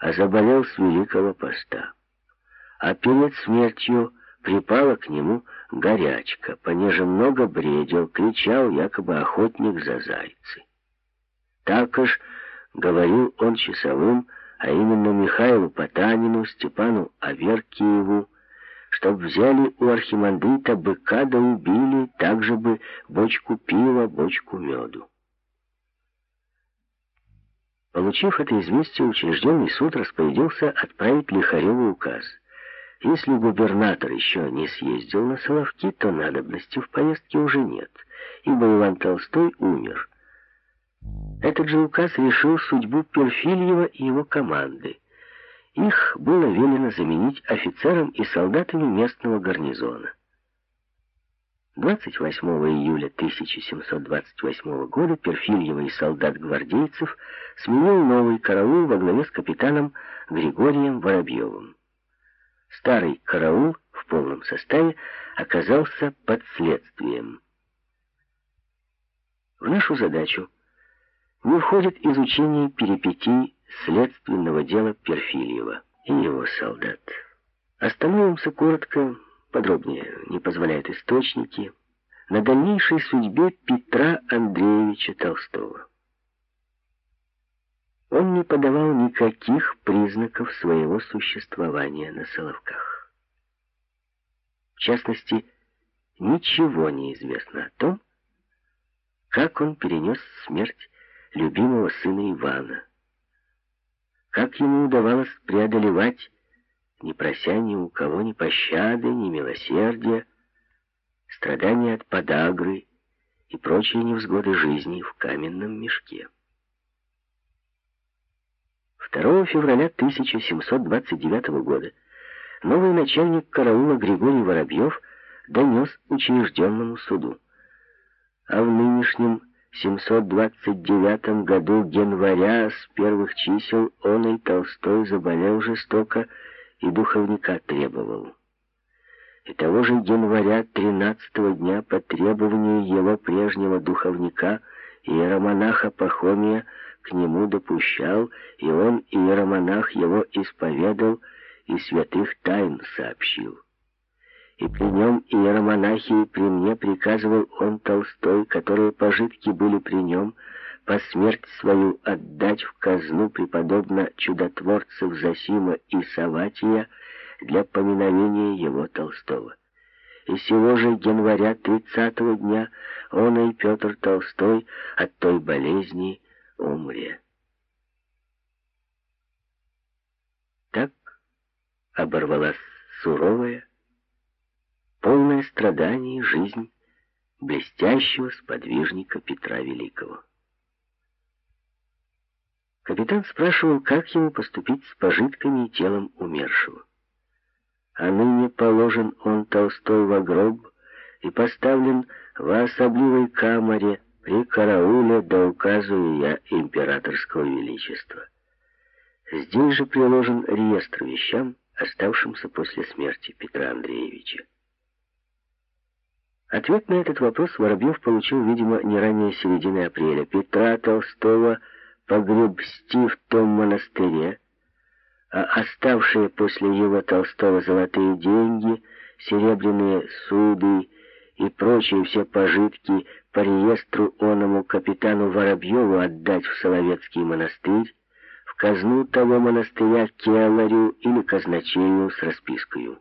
а заболел с Великого Поста. А перед смертью припала к нему горячка, понеже много бредил, кричал якобы охотник за зайцы. Так уж говорил он часовым, а именно Михаилу Потанину, Степану Аверкиеву, чтоб взяли у архимандрита быка да убили, так же бы бочку пива, бочку меду. Получив это известие, учрежденный суд распорядился отправить Лихареву указ. Если губернатор еще не съездил на Соловки, то надобности в поездке уже нет, ибо Иван Толстой умер. Этот же указ решил судьбу Перфильева и его команды. Их было велено заменить офицером и солдатами местного гарнизона. 28 июля 1728 года Перфильева и солдат-гвардейцев сменил новый караул во главе с капитаном Григорием Воробьевым. Старый караул в полном составе оказался под следствием. В нашу задачу не входит изучение перипетий следственного дела Перфильева и его солдат. Остановимся коротко подробнее не позволяют источники, на дальнейшей судьбе Петра Андреевича Толстого. Он не подавал никаких признаков своего существования на Соловках. В частности, ничего не известно о том, как он перенес смерть любимого сына Ивана, как ему удавалось преодолевать не прося ни у кого ни пощады, ни милосердия, страдания от подагры и прочие невзгоды жизни в каменном мешке. 2 февраля 1729 года новый начальник караула Григорий Воробьев донес учрежденному суду. А в нынешнем 729 году января с первых чисел он и Толстой заболел жестоко и духовника требовал. И того же января 13 дня по требованию его прежнего духовника иеромонаха Пахомия к нему допущал, и он, иеромонах, его исповедал и святых тайн сообщил. И при нем иеромонахи при мне приказывал он Толстой, которые пожитки были при нем, по смерть свою отдать в казну преподобно чудотворцев Засима и Саватия для поминовения его Толстого. И сего же января тридцатого дня он и Петр Толстой от той болезни умре. Так оборвалась суровая, полная страданий жизнь блестящего сподвижника Петра Великого. Капитан спрашивал, как ему поступить с пожитками и телом умершего. А ныне положен он Толстой во гроб и поставлен в особливой камере при карауле, да указываю я императорского величества. Здесь же приложен реестр вещам, оставшимся после смерти Петра Андреевича. Ответ на этот вопрос Воробьев получил, видимо, не ранее середины апреля. Петра Толстого погребсти в том монастыре, а оставшие после его Толстого золотые деньги, серебряные суды и прочие все пожитки по реестру оному капитану Воробьеву отдать в Соловецкий монастырь, в казну того монастыря келарю или казначею с распискою.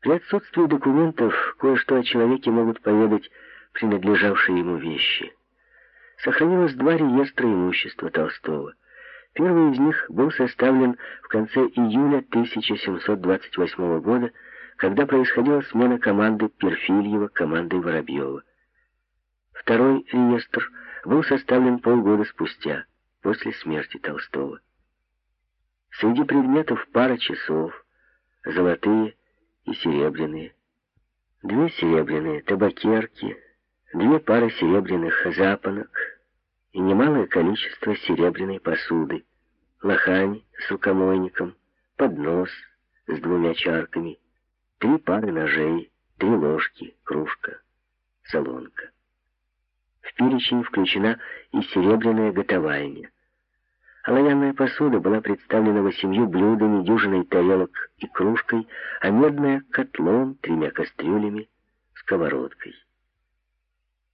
При отсутствии документов кое-что о человеке могут поведать принадлежавшие ему вещи сохранилось два реестра имущества Толстого. Первый из них был составлен в конце июля 1728 года, когда происходила смена команды Перфильева командой Воробьева. Второй реестр был составлен полгода спустя, после смерти Толстого. Среди предметов пара часов, золотые и серебряные, две серебряные табакерки, две пары серебряных запонок и немалое количество серебряной посуды, лохань с рукомойником, поднос с двумя чарками, три пары ножей, три ложки, кружка, солонка. В перечень включена и серебряная готовальня, Оловянная посуда была представлена восемью блюдами, дюжиной тарелок и кружкой, а медная — котлом, тремя кастрюлями, сковородкой.